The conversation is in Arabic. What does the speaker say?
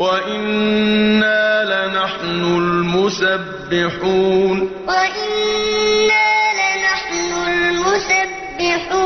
وَإِنَّا لَنَحْنُ الْمُسَبِّحُونَ وَإِنَّا لَنَحْنُ الْمُسَبِّحُونَ